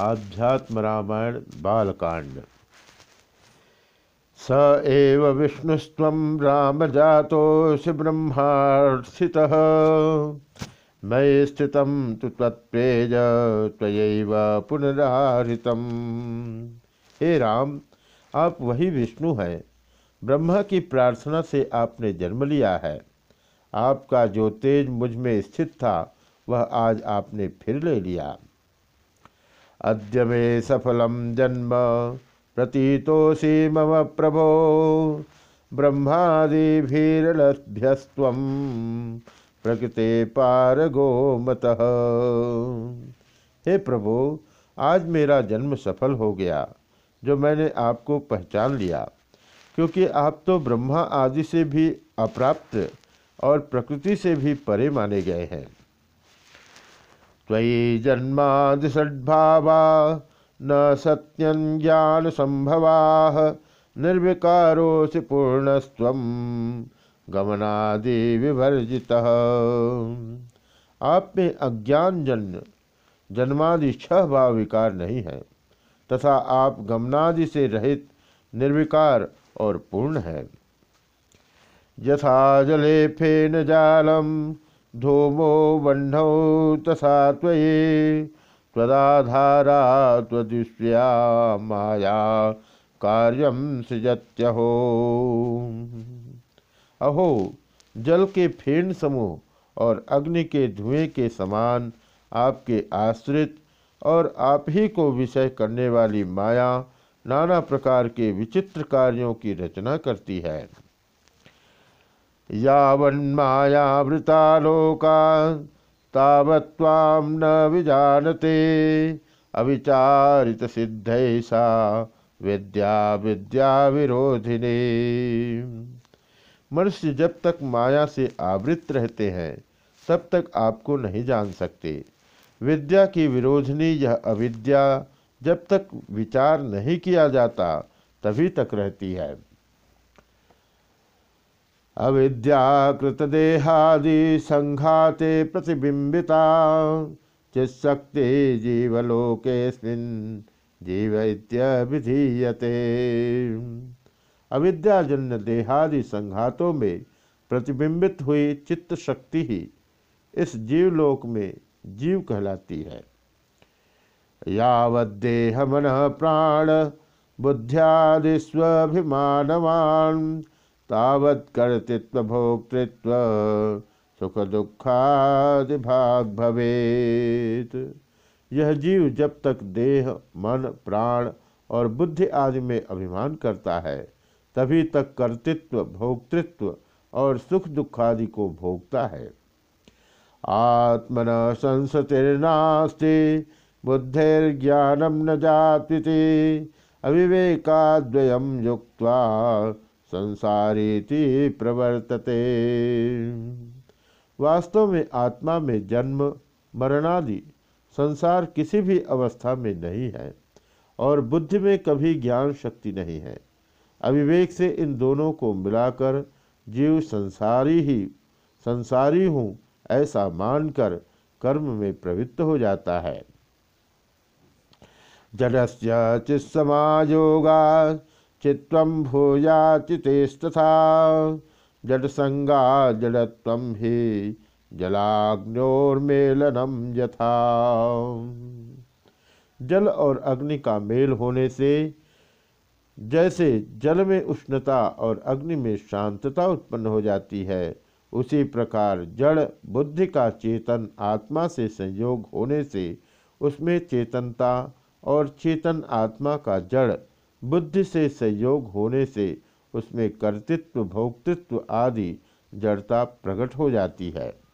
आध्यात्म रामायण बालकांड। स एव विष्णुस्व राम जातोऽसि ब्रह्मार्थितः मयि स्थित तु तत्प्रेज त्वयैव पुनराहृतम्। हे राम, आप वही विष्णु हैं। ब्रह्मा की प्रार्थना से आपने जन्म लिया है। आपका जो तेज मुझमें स्थित था, वह आज आपने फिर ले लिया। अद्य मे सफलम जन्म। प्रतीतोषि मम प्रभो। ब्रह्मादिभीरलभ्यस्व प्रकृते पारगो मत हे प्रभु, आज मेरा जन्म सफल हो गया, जो मैंने आपको पहचान लिया। क्योंकि आप तो ब्रह्मा आदि से भी अप्राप्त और प्रकृति से भी परे माने गए हैं। त्वयि जन्मादिषड्भावा न सत्यं ज्ञानसम्भवाः निर्विकारोऽसि पूर्णस्व गमनादि विवर्जितः आप में अज्ञान जन्य, जन्मादि छह भाव विकार नहीं है, तथा आप गमनादि से रहित निर्विकार और पूर्ण है। यथा जले फेन जालम धूमो वह्नौ तथा त्वयि त्वदाधारा माया कार्यम सृजत्यहो। अहो, जल के फेन समूह और अग्नि के धुएँ के समान आपके आश्रित और आप ही को विषय करने वाली माया नाना प्रकार के विचित्र कार्यों की रचना करती है। यावन्मायावृता लोका तावत्वां न विजानते। अविचारित सिद्धैषा विद्या विद्या विरोधिनी मनुष्य जब तक माया से आवृत रहते हैं, तब तक आपको नहीं जान सकते। विद्या की विरोधनी यह अविद्या जब तक विचार नहीं किया जाता, तभी तक रहती है। अविद्याकृतदेहादि संघाते प्रतिबिंबिता चिशक्ति जीवलोकेस्मिन् जीव विधीयते अविद्याजन्य देहादि संघातों में प्रतिबिंबित हुई चित्त शक्ति ही इस जीवलोक में जीव कहलाती है। यावदेह मन प्राण बुद्ध्यादि स्वाभिमानवान तावत भोक्तृत्व सुख दुखादि भाग भवेत। यह जीव जब तक देह, मन, प्राण और बुद्धि आदि में अभिमान करता है, तभी तक कर्तृत्व, भोक्तृत्व और सुख दुखादि को भोगता है। आत्मन संसतिर्नास्ति बुद्धिर्ज्ञानम न जाति अविवेकाद्वयम युक्त्वा संसारी प्रवर्तते। वास्तव में आत्मा में जन्म, मरणादि संसार किसी भी अवस्था में नहीं है और बुद्धि में कभी ज्ञान शक्ति नहीं है। अविवेक से इन दोनों को मिलाकर जीव संसारी ही, संसारी हूँ ऐसा मानकर कर्म में प्रवृत्त हो जाता है। जडस्य चित्समायोगा चित्व भूया चितेस्तथा जडसंगा जड़त्व ही जलाग्नोर्मेलनम यथा। जल और अग्नि का मेल होने से जैसे जल में उष्णता और अग्नि में शांतता उत्पन्न हो जाती है, उसी प्रकार जड़ बुद्धि का चेतन आत्मा से संयोग होने से उसमें चेतनता और चेतन आत्मा का जड़ बुद्धि से संयोग होने से उसमें कर्तृत्व भोक्तृत्व आदि जड़ता प्रकट हो जाती है।